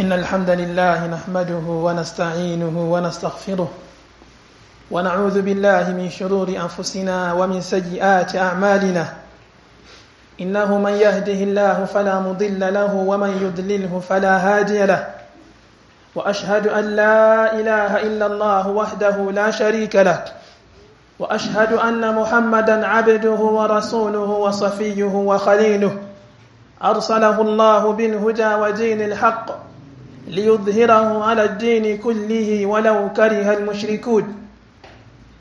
إن الحمد لله نحمده ونستعينه ونستغفره ونعوذ بالله من شرور أنفسنا ومن سيئات أعمالنا. إنه من يهده الله فلا مضل له ومن يضلله فلا هادي له. وأشهد أن لا إله إلا الله وحده لا شريك له. وأشهد أن محمدا عبده ورسوله وصفيه وخليله. أرسله الله بالهدى ودين الحق. ليظهره على الدين كله ولو كره المشركون.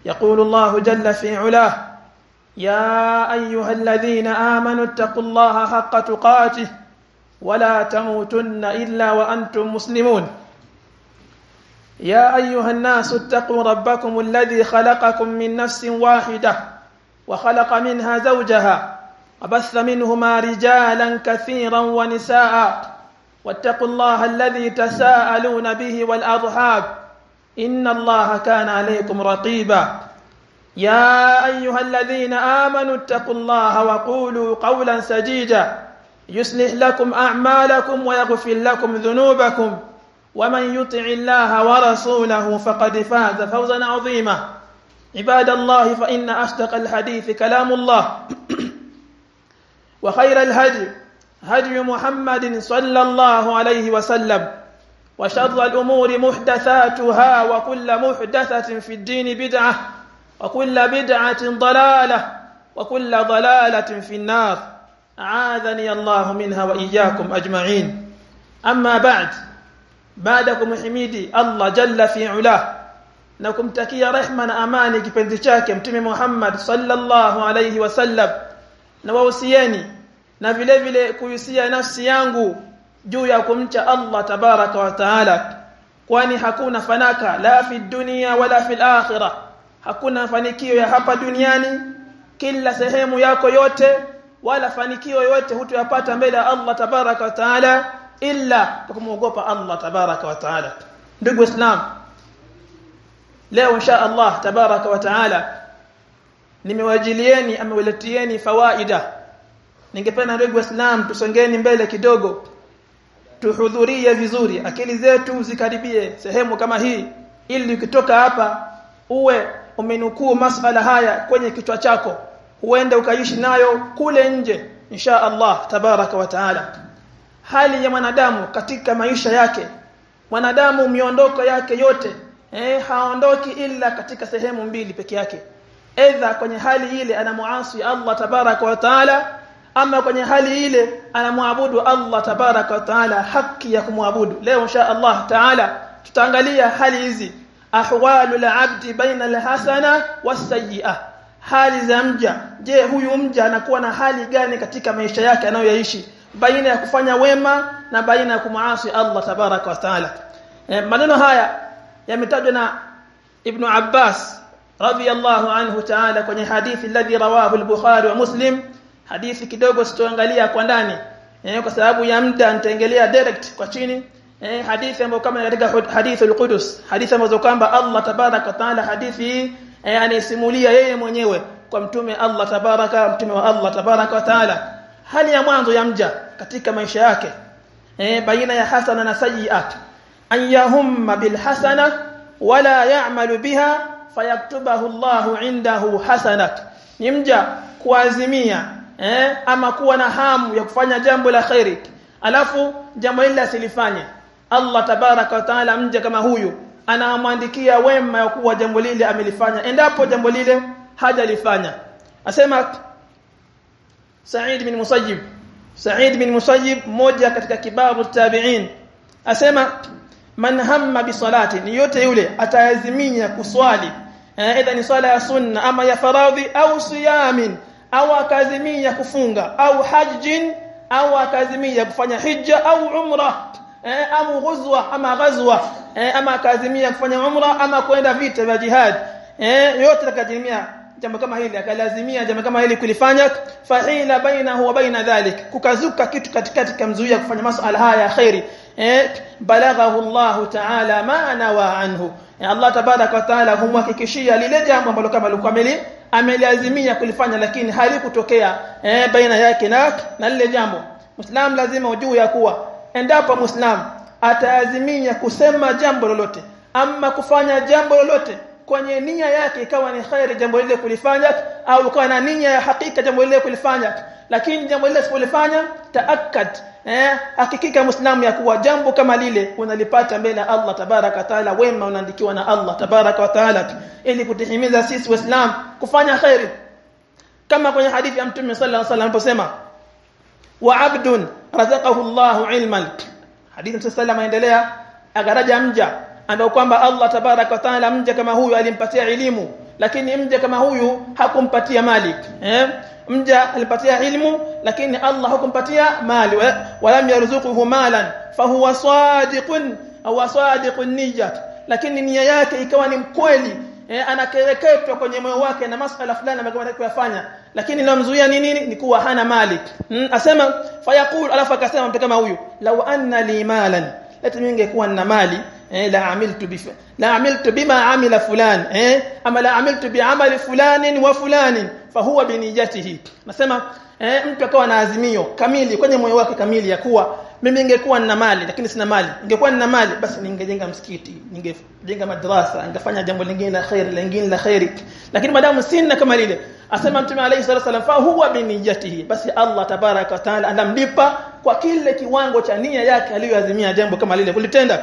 يقول الله جل في علاه يا أيها الذين آمنوا اتقوا الله حق تقاته ولا تموتن إلا وأنتم مسلمون. يا أيها الناس اتقوا ربكم الذي خلقكم من نفس واحدة وخلق منها زوجها وبث منهما رجالا كثيرا ونساء. واتقوا الله الذي تساءلون به والأرحاب إن الله كان عليكم رقيبا. يا أيها الذين آمنوا اتقوا الله وقولوا قولا سديدا. يصلح لكم أعمالكم ويغفر لكم ذنوبكم. ومن يطع الله ورسوله فقد فاز فوزا عظيما. عباد الله فإن أصدق الحديث كلام الله. وخير الهدي هدي محمد صلى الله عليه وسلم وشر الأمور محدثاتها وكل محدثة في الدين بدعة وكل بدعة ضلالة وكل ضلالة في النار. أعاذني الله منها وإياكم أجمعين. أما بعد بعدكم حميدي الله جل في علاه. na kumtakia rehma na amani mtume Muhammad sallallahu alayhi wasallam na wahusieni na vile vile kuhusia nafsi yangu juu ya kumcha Allah tabaraka wa taala kwani hakuna fanaka la fi dunia wala fi akhirah hakuna fanikio ya hapa duniani kila sehemu yako yote wala fanikio yote hutoyapata mbele ya Allah tabaraka wa taala illa kwa Allah tabaraka wa taala. Ndugu islam leo insha Allah tabaraka wa taala nimewajilieni amewaletieni fawaida ningependa ndugu islam tusongeni mbele kidogo. Tuhudhurie vizuri akili zetu zikaribie sehemu kama hii. Ili ukitoka hapa uwe umenukuu masala haya kwenye kichwa chako. Huende ukaishi nayo kule nje insha Allah tabaraka wa taala. Hali ya mwanadamu katika maisha yake mwanadamu miondoko yake yote eh haondoki ila katika sehemu mbili peke yake. Aidha kwenye hali ile anamuasi Allah tabaraka wa taala ama kwenye hali ile anamwabudu Allah tabaraka taala haki ya kumwabudu. Leo insha Allah taala tutaangalia hali hizi. Ahwalul abdi baina alhasana wasayyi'ah hali za mja. Je huyu mja anakuwa na hali gani katika maisha yake anayoyaishi? Baina ya kufanya wema na baina ya kumuasi Allah tabaraka wa taala. E, maneno haya yametajwa na Ibn Abbas radiyallahu anhu taala kwenye hadithi alladhi rawahu al-Bukhari wa Muslim hadithi kidogo sitoangalia kwa ndani eh, kwa sababu ya muda nitaengelea direct kwa chini. Eh, hadithi ambayo kama katika hadithul Qudus hadithi ambazo kwamba Allah tabaraka taala hadithi hii e, anisimulia yeye mwenyewe kwa mtume Allah tabaraka mtume wa Allah tabaraka taala. Hali ya mwanzo ya mja katika maisha yake eh, baina ya hasana na sayiat an bil hasana wala ya'malu biha fayaktubahu Allahu indahu hasanat. Ni mja kuazimia eh, ama kuwa na hamu ya kufanya jambo la khairi. Alafu jambo hili asilifanye. Allah tabaraka wa taala mja kama huyu anamwandikia wema ya kuwa jambo lile amelifanya. Endapo jambo lile hajalifanya. Asema Sa'id bin Musayyib Sa'id bin Musayyib mmoja katika kibabu tabi'in. Asema man hamma bi salati ni yote yule atayazimia kuswali. Aidha ni swala ya sunna ama ya faradhi au siyamin au akazimia kufunga au hajjin au akazimia kufanya hija au umra eh, au ghuzwa ama ghazwa eh, ama akazimia kufanya umra ama kwenda vita vya jihad eh, yote akazimia jambo kama hili akalazimia jambo kama hili kulifanya fahila bainahu wa baina dhalik kukazuka kitu katikati kamzuia kufanya masuala haya ya khairi eh balaghahu Allah ta'ala ma nawa anhu eh, Allah tabarak wa ta'ala humhakikishia lile jambo ambalo kama alikuwa ameliazimia kulifanya lakini halikutokea eh, baina yake na na lile jambo. Muislam lazima ujue ya kuwa endapo Muislam ataazimia kusema jambo lolote ama kufanya jambo lolote kwenye nia yake ikawa ni khairi jambo lile kulifanya au ikawa na nia ya hakika jambo lile kulifanya. Lakini jambo lile sipolifanya taakkad eh hakikika muislamu ya kuwa jambo kama lile unalipata mbele ya Allah tabaraka taala wema unaandikiwa na Allah tabaraka wa taala. Ili kutihimiza sisi waislamu kufanya khairi. Kama kwenye hadithi ya mtume sallallahu alaihi wasallam aliposema wa abdun razaqahu Allahu ilman. Hadithi sallallahu alaihi wasallam aendelea agaraja mja ambaye kwamba Allah tabaraka wa taala mja kama huyu alimpatia elimu lakini mja kama huyu hakumpatia mali eh? Mja alipatia ilmu lakini Allah hakumpatia mali walam yarzuquhu malan fahuwa sadiqun au sadiqun niyyah lakini nia yake ikawa ni mkweli eh, anakereketwa kwenye moyo wake na masala fulani ambayo kuyafanya lakini namzuia ni nini? Ni kuwa hana mali hmm, asema fayaqul alafu akasema mtu kama huyu law anna li malan lati ningekuwa nina mali eh, la amiltu bi la amiltu bima amila fulan eh ama la amiltu bi amali fulanin wa fulanin fahuwa binijatihi nasema eh, mtu akawa na azimio kamili kwenye moyo wake kamili ya kuwa mimi ningekuwa nina mali lakini sina mali. Ningekuwa nina mali basi ningejenga msikiti ningejenga madrasa ningefanya jambo lingine la khair lingine la khairi. Lakini madamu sina kama lile. Asema mtume alayhi salatu wasallam fa huwa binijatihi basi Allah tabaraka taala anamlipa kwa kile kiwango cha nia yake aliyoazimia jambo kama lile kulitenda.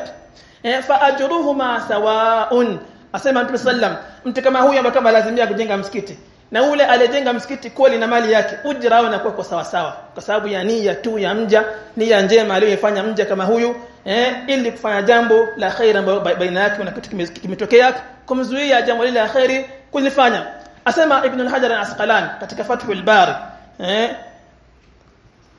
Eh, fa ajruhuma sawaun asema mtume sallam mtu kama huyu ambaye kama lazimia kujenga msikiti na ule alijenga msikiti kweli na mali yake ujira wao inakuwa kwa sawa sawa kwa sababu ya nia tu ya mja nia njema aliyofanya mja kama huyu eh, ili kufanya jambo la khair ambayo baina yake na kitu kimetokea kumzuia jambo lile la khairi kulifanya. Asema ibn al-hajar al-asqalani katika fathul bari eh,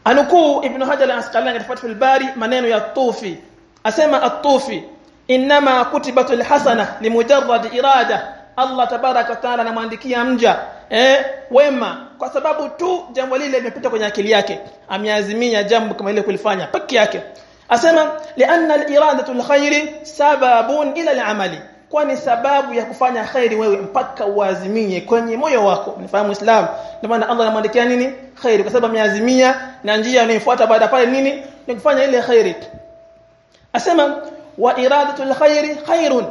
anukuu ibn hajar al-asqalani katika fathul bari maneno ya tufi. Asema at-tufi inma kutibatul hasana limujarrad irada. Allah tabaraka wa taala anamwandikia mja. Eh wema kwa sababu tu jambo lile limepita kwenye akili yake. Ameazimia jambo kama ile kulifanya peke yake. Asema lianna al-iradatu al-khairi sababun ila al-amali kwani sababu ya kufanya khairi wewe mpaka uazimie kwenye moyo wako? Unifahamu islam? Ndio maana Allah anamwandikia nini? Khairi. Kwa sababu ameazimia na njia inayofuata baada pale nini? Ni kufanya ile khairi. Asema wa iradatu al-khairi khairun.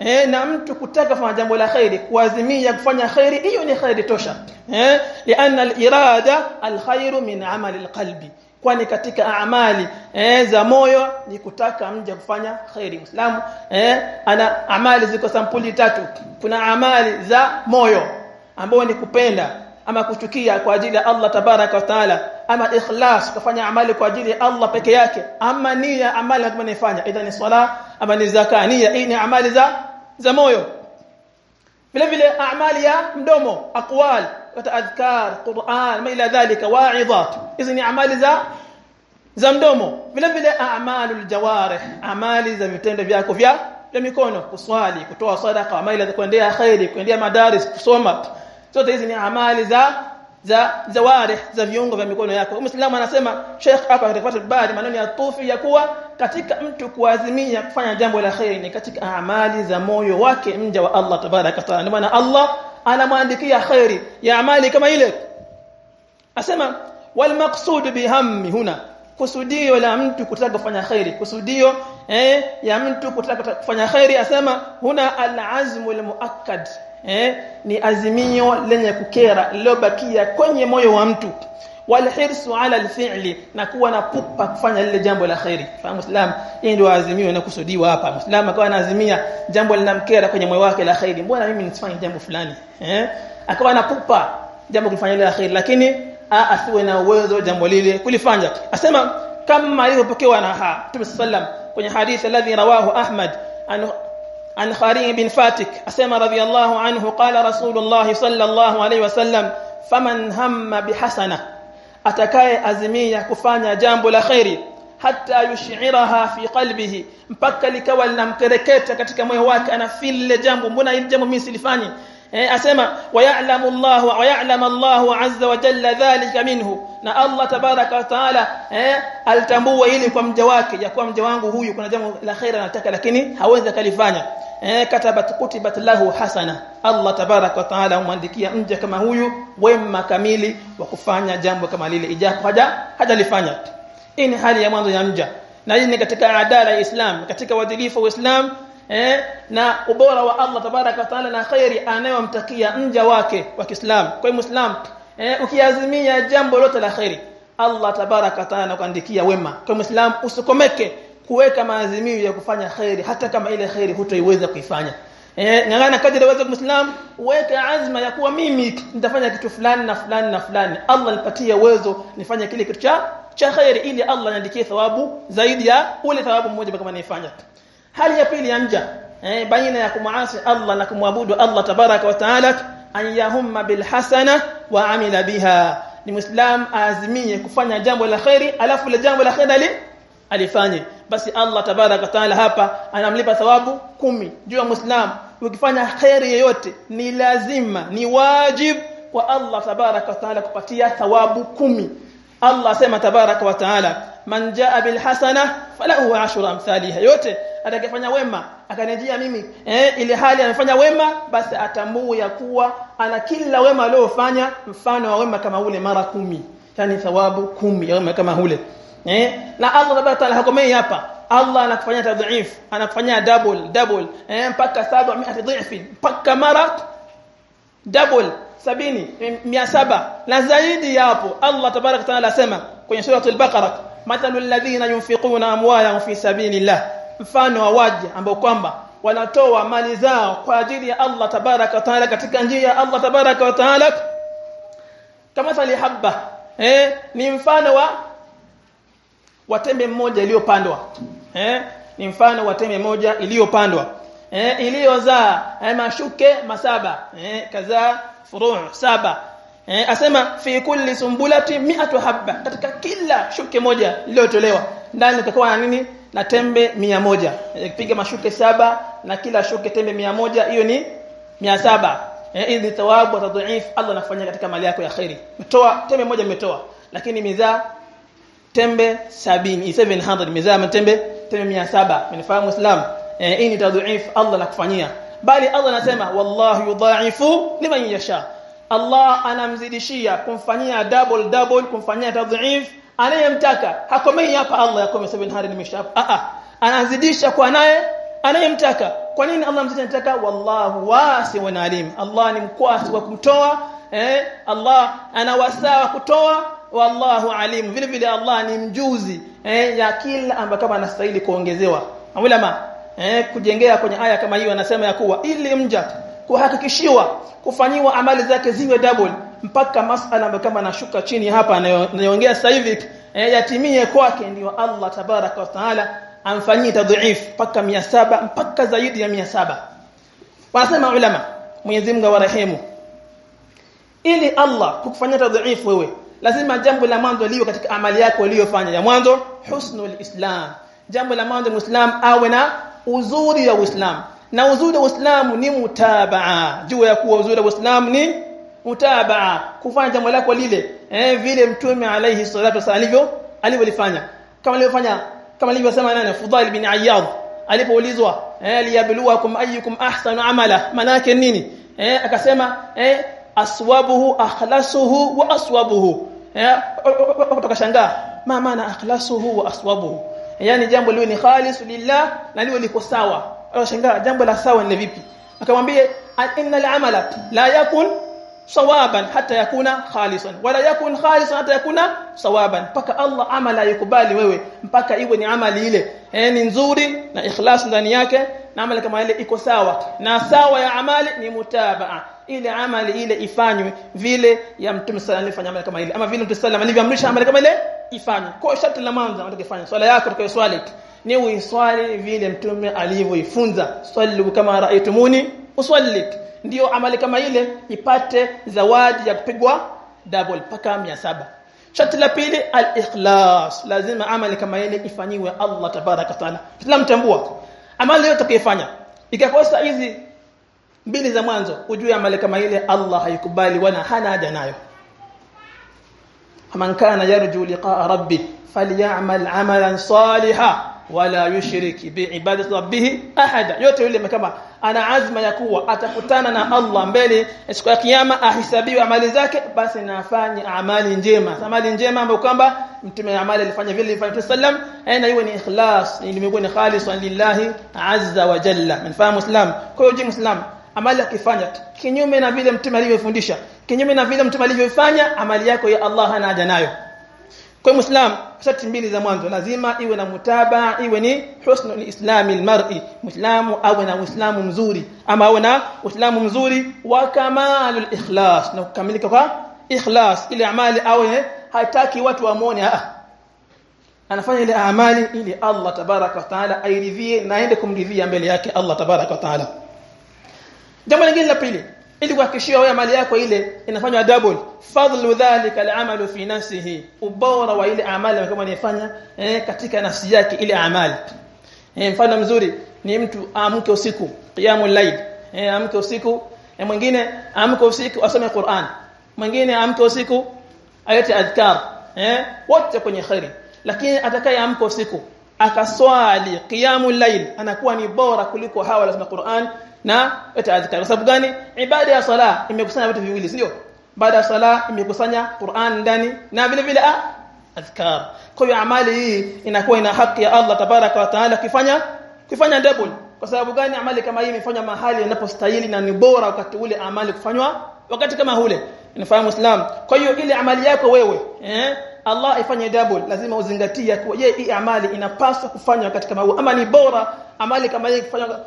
Eh na mtu kutaka kufanya jambo la khairi kuazimia kufanya khairi hiyo ni khairi tosha. Eh lianna al-irada al-khairu min amali al-qalbi kwani katika amali eh, za moyo ni kutaka mja kufanya khairi. Muislamu eh, ana amali ziko sampuli tatu. Kuna amali za moyo ambayo ni kupenda ama kuchukia kwa ajili ya Allah tabaraka wa taala ama ikhlas kufanya amali kwa ajili ya Allah peke yake. Ama nia amali ambayo naifanya aidha ni swala ama ni zaka. Nia hii ni amali za za moyo. Vile vile amali ya mdomo aqwal adhkar Qur'an ma ila dhalika wa'idhat hizi ni amali za za mdomo. Vile vile a'malul jawarih amali za vitendo vyako vya vya mikono. Kuswali kutoa sadaka ama ila kuendea khairi kuendea madaris kusoma. Zote hizi ni amali za za zawarih za viungo vya mikono yako. Muislamu anasema Sheikh hapa katika baadhi maneno ya tufi ya kuwa katika mtu kuazimia kufanya jambo la khairi ni katika amali za moyo wake mja wa Allah tabaraka taala. Maana Allah anamwandikia khairi ya amali kama ile. Asema wal maqsud bihammi huna kusudio la mtu kutaka kufanya khairi kusudio eh ya mtu kutaka kufanya khairi asema huna al-azmu al-muakkad eh ni azimio lenye kukera lilobakia kwenye moyo wa mtu walhirsu ala alfi'li na kuwa na pupa kufanya lile jambo la khairi fa muislam yeye ndio azimio na kusudiwa hapa. Muislam akawa anaazimia jambo linamkera kwenye moyo wake la khairi mbona mimi nisifanye jambo fulani? Eh? Akawa na pupa jambo kulifanya lile la khairi lakini asiwe na uwezo jambo lile kulifanya. Asema kama ilivyopokewa na ha Mtume sallam kwenye hadithi alladhi rawahu Ahmad an an Kharim bin Fatik asema radhiyallahu anhu qala Rasulullah sallallahu alayhi wasallam faman hamma bihasana atakaye azimia kufanya jambo la khairi hata yushiraha fi qalbihi mpaka likawa linamkereketa katika moyo wake anafile jambo mbona hili jambo mimi silifanyi eh, asema wayalamu Allah wa ya'lamu Allah azza wa jalla dhalika minhu. Na Allah tabaraka wa taala eh, alitambua hili kwa mja wake ya kuwa mja wangu huyu kuna jambo la khaira anataka lakini hawezi kalifanya eh katabat kutibat lahu hasana. Allah tabarak wa taala humwandikia mja kama huyu wema kamili wa kufanya jambo kama lile ijapo haja hajalifanya. Hii ni hali ya mwanzo ya mja. Na hii ni katika adala ya Islam katika uadilifu wa Islam eh, na ubora wa Allah tabarak wa taala na khairi anayomtakia mja wake wa Kiislamu kwa Muislam eh, ukiazimia jambo lote la khairi Allah tabarak wa taala anakuandikia wema. Kwa Muislam usikomeke kuweka maazimio ya kufanya khairi hata kama ile khairi hutoiweza kuifanya. Eh ngangana kadri uweze Muislam uweke azma ya kuwa mimi nitafanya kitu fulani na fulani na fulani. Allah nipatie uwezo nifanye kile kitu cha cha khairi ili Allah niandikie thawabu zaidi ya ule thawabu mmoja kama naifanya hali ya pili ya nja eh baina ya kumuasi Allah na kumwabudu Allah tabaraka wa taala an yahumma bil hasana wa amila biha. Ni muislam azimie kufanya jambo la khairi alafu ile jambo la khairi alifanye basi Allah tabaraka taala hapa anamlipa thawabu kumi juu ya muislam ukifanya khairi yoyote ni lazima ni wajib kwa Allah tabaraka taala kupatia thawabu kumi. Allah asema tabaraka wa taala man jaa bil hasana falahu ashru amthaliha. Yote atakayefanya wema akanijia mimi eh ile hali anafanya wema basi atambue ya kuwa ana kila wema aliofanya mfano wa wema kama ule mara kumi. Yani thawabu kumi ya wema kama ule eh? Na Allah subhanahu wa taala hakomei hapa. Allah anakufanyia tadhif anakufanyia double double. Eh mpaka 700 dhifi. Mpaka mara double sabini mia saba. Na zaidi yapo Allah tabarak taala asema kwenye sura al-Baqara mathalul ladhina yunfiquna amwalahum fi sabilillah. Mfano wa waja ambao kwamba wanatoa mali zao kwa ajili ya Allah tabaraka taala katika njia ya Allah tabarak wa taala. Kama habba eh ni mfano wa watembe mmoja iliyopandwa. Eh? Ni mfano wa tembe moja iliyopandwa. Eh? Iliyozaa eh, mashuke masaba. Eh? Kaza furu' saba. Eh? Asema fi kulli sumbulati mi'atu habba. Katika kila shuke moja iliyotolewa. Ndani utakuwa na nini? Na tembe mia moja. Piga mashuke saba na kila shuke tembe mia moja hiyo ni mia saba. Eh ili thawabu wa tadhif. Allah anafanya katika mali yako ya khairi. Mtoa tembe moja umetoa lakini mizaa tembe sabini 700 mizaa tembe tembe 700 mnifahamu islam eh hii ni tadhif Allah anakufanyia. Bali Allah anasema wallahu yudha'ifu liman yasha. Allah anamzidishia kumfanyia double double kumfanyia tadhif. Anayemtaka hakomei hapa Allah yakome 700 nimesha a a anazidisha kwa naye anayemtaka. Kwa nini Allah mzidi anataka wallahu wasi'un alim. Allah ni mkwasi wa kumtoa eh Allah ana wasaa kutoa wallahu alim. Vile vile Allah ni mjuzi eh ya kila ambacho kama anastahili kuongezewa. Ulama eh kujengea kwenye aya kama hiyo anasema ya kuwa ili mja kuhakikishiwa kufanyiwa amali zake ziwe double mpaka masala ambayo kama anashuka chini hapa anayoongea sasa hivi eh, yatimie kwake ndio Allah tabaraka wa taala amfanyie tadhiif mpaka 700 mpaka zaidi ya 700 wanasema ulama Mwenyezi Mungu awarehemu. Ili Allah kukufanyia tadhiif wewe lazima jambo la mwanzo liwe katika amali yako uliyofanya. Ya mwanzo husnul islam. Jambo la mwanzo muislam awe na uzuri wa uislamu. Na uzuri wa uislamu ni mutabaa. Juu ya kuwa uzuri wa uislamu ni mutabaa. Kufanya jambo lako lile eh vile mtume alayhi salatu wasallam alivyo alivyofanya kama alivyofanya kama alivyosema nani? Fudhal bin Ayyad. Alipoulizwa eh liyabluwakum ayyukum ahsanu amala. Manake nini? Eh akasema eh aswabuhu akhlasuhu wa aswabuhu. Utakashangaa ma maana akhlasuhu wa aswabuhu? Yani jambo liwe ni khalis lillah na liwe liko sawa. Utashangaa jambo la sawa ni vipi? Akamwambia innal amala la yakun sawaban hata yakuna khalisan. Wala yakun khalisan hata yakuna sawaban. Mpaka Allah amala yakubali wewe mpaka iwe ni amali ile. Eh ni nzuri na ikhlas ndani yake na amali kama ile iko sawa. Na sawa ya amali ni mutabaa ile amali ile ifanywe vile ya mtume sallallahu alayhi wasallam kama ile. Ama vile mtume sallallahu alivyoamrisha amali kama ile ifanywe. Kwa sharti la mwanzo utakayofanya swala yako utakayoswali ni uiswali vile mtume alivyoifunza. Swali kama raaitumuni usalli ndio amali kama ile ipate zawadi ya kupigwa double paka 700 sharti la pili al-ikhlas. Lazima amali kama ile ifanyiwe Allah tabaraka taala. Mtambua. Amali yote utakayofanya ikakosa hizi mbili za mwanzo ujue amali kama ile Allah haikubali wala hana haja nayo. Man kana yarju liqa'a rabbi falyamal amalan saliha wala yushrik bi ibadati rabbih ahada. Yote yule kama ana azma ya kuwa atakutana na Allah mbele siku ya kiyama ahisabiwe amali zake basi nafanye amali njema. Amali njema ambayo kwamba mtume amali alifanya vile alifanya sallam aina iwe ni ikhlas ilikuwa ni khalisan lillahi azza wa jalla. Mfahamu islam? Kwa hiyo je muislam amali akifanya kinyume na vile mtume alivyofundisha. Kinyume na vile mtume alivyofanya amali yako ya Allah hana nayo. Kwa muislam sharti mbili za mwanzo. Lazima iwe na mutaba iwe ni husnul islami almar'i. Muislamu awe na uislamu mzuri ama awe na uislamu mzuri wa kamalul ikhlas. Na kukamilika kwa ikhlas. Ile amali awe hataki watu wamuone ah. Anafanya ile amali ili Allah tabaraka wa taala airidhie na aende kumridhia mbele yake Allah tabaraka wa taala jambo lingine la pili ili kuhakikishia wewe mali yako ile inafanywa double. Fadlu dhalika al'amalu fi nafsihi. Ubora wa ile amali kama anayefanya eh, katika nafsi yake ile amali. Eh, mfano mzuri ni mtu amke usiku qiyamul layl. Eh, amke usiku eh, mwingine amke usiku asome Qur'an. Mwingine amke usiku ayati adhkar. Eh, wote kwenye khairi lakini atakaye amka usiku akaswali qiyamul layl anakuwa ni bora kuliko hawa lazima Qur'an na adhkar kwa sababu gani? Ibada ya sala imekusanya vitu viwili sio baada ya sala imekusanya Qur'an ndani na vile vile azkar. kwa hiyo amali hii inakuwa ina haki ya Allah tabaraka wa taala kufanya kufanya double. Kwa sababu gani? Amali kama hii imefanywa mahali inapostahili na ni bora wakati ule amali kufanywa wakati kama ule. Inafahamu Islam? Kwa hiyo ile amali yako wewe eh Allah ifanye double. Lazima uzingatie kuwa je hii amali inapaswa kufanywa wakati kama huu ama ni bora amali kama hii kufanywa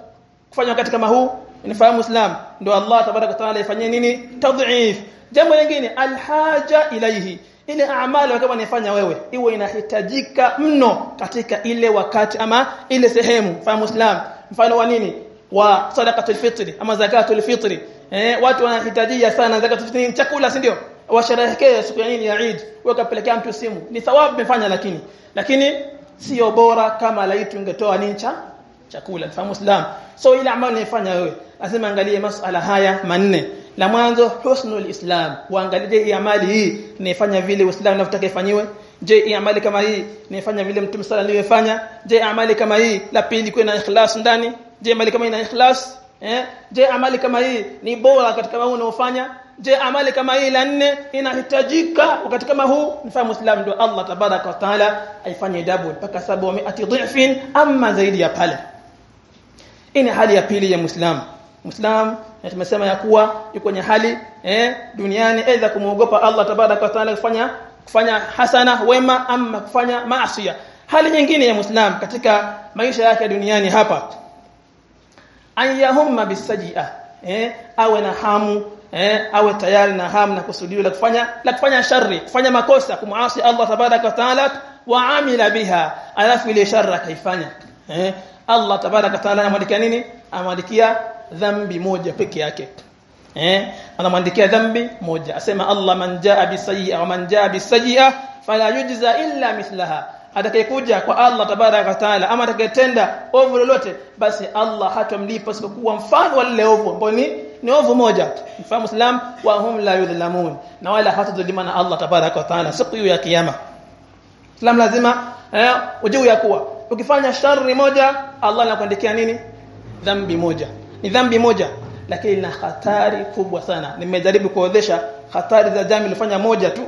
kufanywa wakati kama huu. Inafahamu Islam. Ndio Allah tabaraka taala ifanyie nini? Tadhif. Jambo lingine alhaja ilaihi. Ile amali kama unafanya wewe iwe inahitajika mno katika ile wakati ama ile sehemu. Fahamu Islam. Mfano wa nini? Wa sadaqatul fitri ama zakatul fitri. Eh watu wanahitajia sana zakatul fitri. Chakula si ndio? Washerehekee siku ya nini? Ya Eid. Wakapelekea mtu simu. Ni thawabu umefanya lakini. Lakini sio bora kama laitu ungetoa nini cha chakula fahamu Islam. So ile amali unayofanya wewe lazima angalie masuala haya manne. La mwanzo husnul islam. Uangalie hii amali hii inafanya vile uislamu unavyotaka ifanywe je hii amali kama hii inafanya vile mtume sala aliyofanya? Je amali kama hii la pili kwa na ikhlas ndani? Je amali kama ina ikhlas? Eh? Je amali kama hii ni bora katika mambo unaofanya? Je amali kama hii la nne inahitajika wakati kama huu? Mfahamu muslim ndio Allah tabaraka wa taala aifanye double mpaka sababu ati dhifin amma zaidi ya pale hii ni hali ya pili ya muislamu muislam tumesema ya kuwa yuko kwenye hali eh duniani aidha kumuogopa Allah tabaraka wa taala kufanya kufanya hasana wema ama kufanya maasiya. Hali nyingine ya muislam katika maisha yake duniani hapa. Ayahumma bisajia eh awe na hamu eh awe tayari na hamu na kusudio la kufanya la kufanya shari kufanya makosa kumuasi Allah tabaraka wa taala wa amila biha alafu ile shari kaifanya eh Allah tabaraka taala anamwandikia nini? Anamwandikia dhambi moja peke yake. Eh? Anamwandikia dhambi moja. Asema Allah man jaa bisayyi'a wa man jaa bisayyi'a fala yujza illa mithlaha. Atakayekuja kwa Allah tabaraka taala ama atakayetenda ovu lolote basi Allah hatamlipa isipokuwa mfano wa lile ovu ambao ni ni ovu moja. Mfahamu islam wa hum la yudhlamun. Na wala hatadhulima na Allah tabaraka taala siku ya kiyama. Islam lazima eh, ujue ya kuwa ukifanya shari moja Allah anakuandikia nini? Dhambi moja. Ni dhambi moja. Lakini ina hatari kubwa sana. Nimejaribu kuorodhesha hatari za dhambi ilifanya moja tu.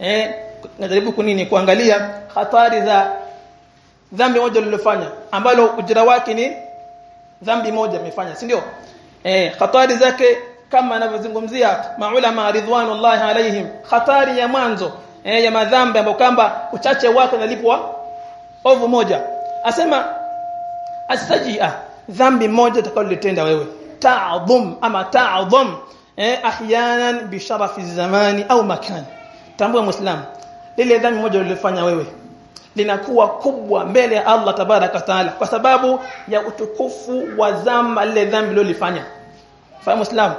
Eh najaribu kunini kuangalia hatari za dhambi moja lilofanya ambalo ujira wake ni dhambi moja amefanya si ndio? Eh hatari zake kama anavyozungumzia maulama ridwanullahi alaihim hatari ya mwanzo eh, ya madhambi ambayo kwamba uchache wake unalipwa ovu moja asema asajia dhambi moja utakalolitenda wewe. Ta'dhum ama ta'dhum eh, ahyanan bi sharafi zamani au makani. Tambua muislamu lile dhambi moja ulilofanya wewe linakuwa kubwa mbele ya Allah tabaraka taala kwa sababu ya utukufu wa zama lile dhambi lilofanya fahamu islam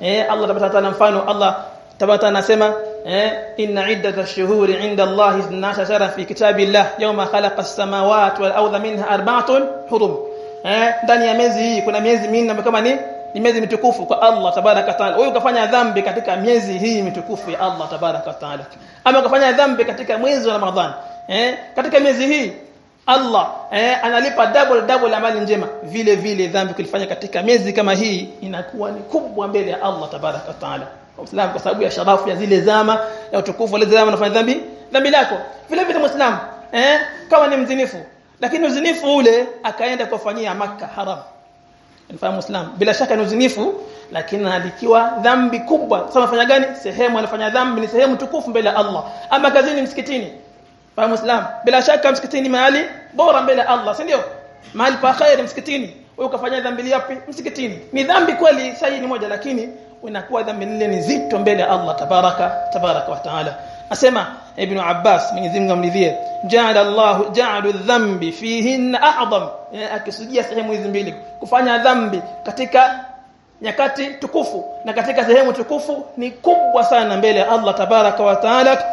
eh Allah tabaraka taala mfano Allah tabaraka anasema eh inna iddatash shuhuri 'inda Allah 12 shahra fi kitabillah yawma khalaqa as-samawati wal ardha minha arba'atun hurum. Eh ndani ya miezi hii kuna miezi minne kama ni ni miezi mitukufu kwa Allah tabaraka taala. Wewe ukafanya dhambi katika miezi hii mitukufu ya Allah tabaraka taala. Ama ukafanya dhambi katika mwezi wa Ramadhani eh katika miezi hii Allah eh, analipa double double amali njema. Vile vile dhambi kulifanya katika miezi kama hii inakuwa ni kubwa mbele ya Allah tabaraka taala Muislam kwa sababu ya sharafu ya zile zama ya utukufu zile zama anafanya dhambi dhambi lako. Vile vile Muislam eh kama ni mzinifu. Lakini uzinifu ule akaenda kufanyia maka haram. Nifahamu Muislam bila shaka ni uzinifu lakini anadikiwa dhambi kubwa. Sasa anafanya gani? Sehemu anafanya dhambi ni sehemu tukufu mbele ya Allah. Ama kazini msikitini. Fa Muislam bila shaka msikitini mahali bora mbele ya Allah si ndio? Mahali pa khair msikitini. Wewe ukafanya dhambi yapi? Msikitini. Ni dhambi kweli sahihi ni moja lakini inakuwa dhambi lile ni zito mbele ya Allah tabaraka tabaraka wa taala. Asema ibn Abbas Mwenyezi Mungu amridhie ja'ala Allah ja'alu dhambi fihinna a'zam. Akisujia sehemu hizi mbili kufanya dhambi katika nyakati tukufu na katika sehemu tukufu ni kubwa sana mbele ya Allah tabaraka wa taala.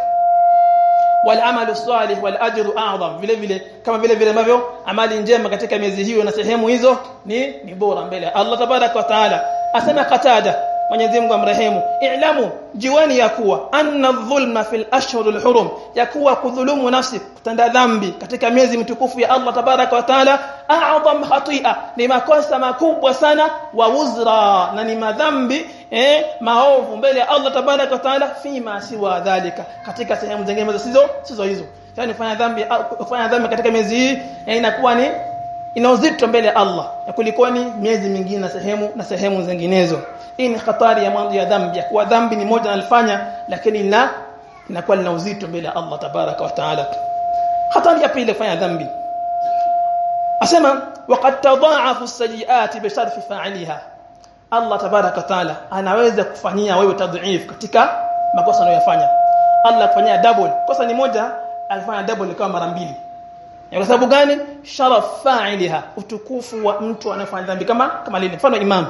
Wal amalu salih wal ajru a'zam. Vile vile kama vile vile ambavyo amali njema katika miezi hiyo na sehemu hizo ni ni bora mbele Allah tabaraka wa taala. Asema qatada Mwenyezi Mungu amrehemu. I'lamu jiwani ya kuwa. Anna dhulma fil ashhuril hurum. Ya kuwa kudhulumu nafsi kutenda dhambi katika miezi mitukufu ya Allah tabaraka wa taala. A'zam khati'a. Ni makosa makubwa sana wa uzra. Na ni madhambi eh maovu mbele ya Allah tabaraka wa taala. Fima siwa dhalika. Katika sehemu zingine zisizo sizo hizo. Yani kufanya dhambi kufanya dhambi katika miezi hii inakuwa ni ina uzito mbele ya Allah. Kuliko ni miezi mingine na sehemu na sehemu zinginezo hii ni hatari ya mambo ya dhambi ya kuwa dhambi ni moja analifanya lakini ina inakuwa lina uzito mbele Allah tabaraka wa taala. Hatari ya pili kufanya dhambi. Asema waqad tadha'afu as-sayyi'ati bi sharfi fa'iliha. Allah tabaraka wa taala anaweza kufanyia wewe tadhif katika makosa unayofanya Allah kufanyia double. Kosa ni moja alifanya double kama mara mbili. Kwa sababu gani? Sharaf fa'iliha utukufu wa mtu anayefanya dhambi kama kama lile. Mfano imam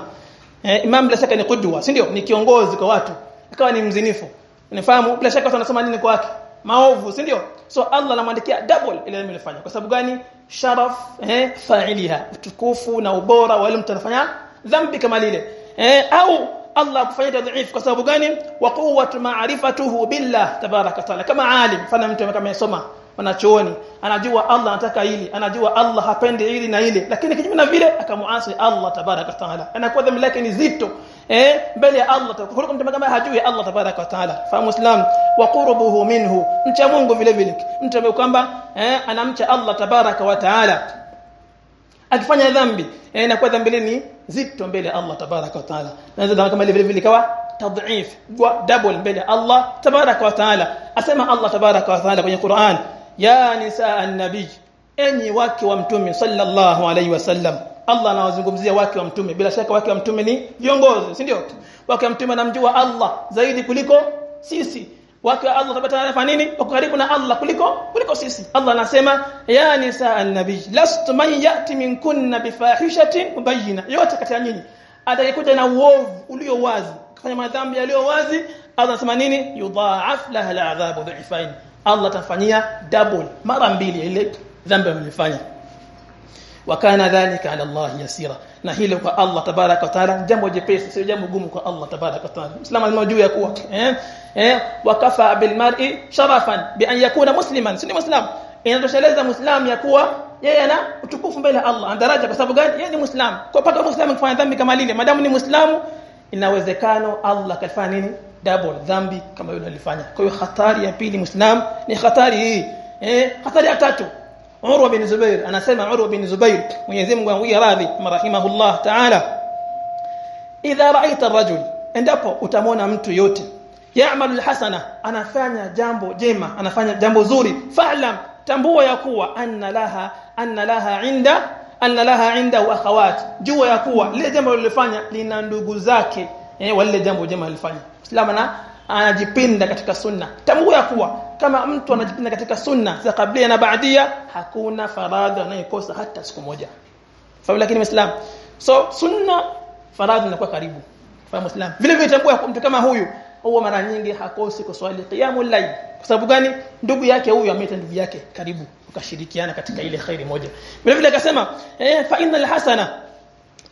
eh, imam bila shaka ni kudwa si ndio? Ni kiongozi kwa watu akawa ni mzinifu. Unafahamu bila shaka watu wanasema nini kwa kwake? Maovu si ndio? So Allah anamwandikia double ile aliyofanya. Kwa sababu gani? Sharaf eh fa'iliha utukufu na ubora wa ile mtu anafanya dhambi kama lile. Eh au Allah kufanya tadhif kwa sababu gani? Wa quwwatu ma'rifatuhu billah tabaraka taala. Kama alim fana mtu kama amesoma wanachooni. Anajua Allah anataka hili anajua Allah hapendi hili na ile lakini kinyume na vile akamuasi Allah tabaraka taala. Anakuwa dhambi lake ni zito eh? Mbele ya Allah kuliko mtu kama hajui Allah tabaraka taala. Fahamu islam wa qurbuhu minhu mcha Mungu vile vile. Mtu ambaye kwamba eh anamcha Allah tabaraka wa taala. Akifanya dhambi eh inakuwa dhambi ni zito mbele ya Allah tabaraka wa taala. Na kama vile vile kawa tadhif double mbele Allah tabaraka wa taala. Asema Allah tabaraka wa taala kwenye Qur'an ya nisaa an-nabi enyi wake wa mtume sallallahu alaihi wasallam Allah anawazungumzia wake wa mtume. Bila shaka wake wa mtume ni viongozi si ndio? Wake wa mtume anamjua Allah zaidi kuliko sisi. Wake wa Allah tabata anafanya nini? Wako karibu na Allah kuliko kuliko sisi. Allah anasema ya nisaa an-nabi lastu man yati minkunna bifahishatin mubayyina. Yote kati ya nyinyi. Atakayekuja na uovu ulio wazi kufanya madhambi yaliyo wazi Allah anasema nini? Yudhaaf laha al'adhabu dhifain Allah atafanyia double mara mbili ile dhambi amefanya. Wa kana dhalika ala Allah yasira. Na hilo kwa Allah tabaraka wa taala jambo jepesi sio jambo gumu kwa Allah tabaraka wa taala. Muislamu ya kuwa eh eh wakafa bil mar'i sharafan bi an yakuna musliman. Si muslim? Inatosheleza muislam ya kuwa yeye ana utukufu mbele Allah. Ana daraja kwa sababu gani? Yeye ni muislam kwa paka muislamu kufanya dhambi kama lile madamu ni muislamu inawezekano Allah kafanya nini double dhambi kama yule alifanya. Kwa hiyo hatari ya pili muislam ni hatari hii. Eh hatari ya tatu Urwa bin Zubair. Anasema Urwa bin Zubair Mwenyezi Mungu amwie radhi marahimahullah ta'ala. Idha ra'aita ar-rajul endapo utamwona mtu yote ya'malu al-hasana anafanya jambo jema anafanya jambo zuri fa'lam tambua ya kuwa anna laha anna laha inda anna laha inda akhawat. Jua ya kuwa lile jambo lilofanya lina ndugu zake eh wale jambo jema alifanya. Muislamu na anajipinda katika sunna. Tambua ya kuwa kama mtu anajipinda katika sunna za kabla na baadia hakuna faradhi anayekosa hata siku moja. Fahamu lakini muislam. So sunna faradhi inakuwa karibu. Fahamu muislam. Vile vile tambua mtu kama huyu huwa mara nyingi hakosi kuswali qiyamul layl. Kwa sababu gani? Ndugu yake huyu ameita ndugu yake karibu ukashirikiana katika ile khairi moja. Vile vile akasema eh fa innal hasana